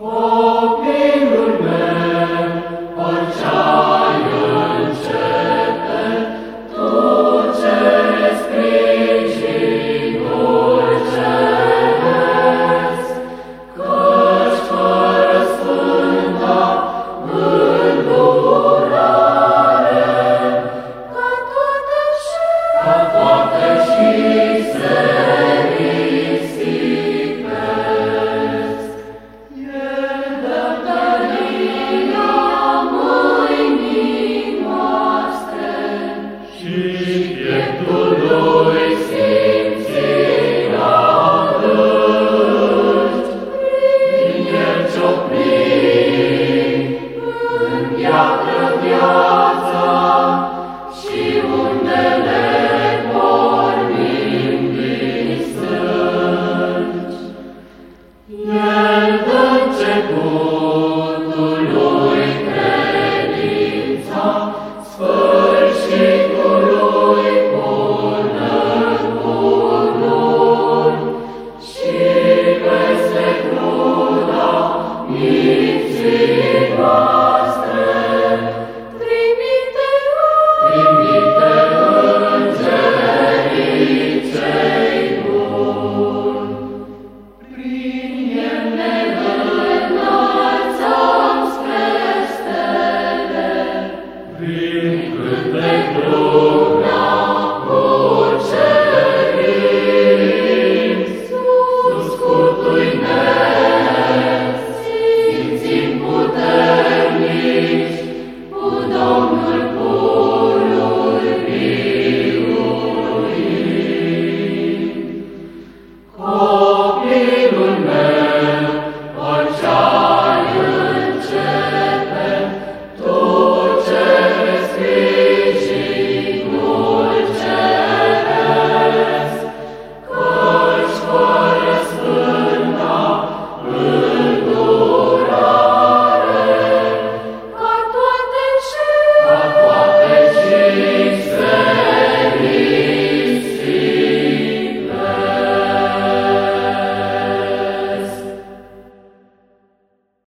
Copilul meu, orice-ai și Amen.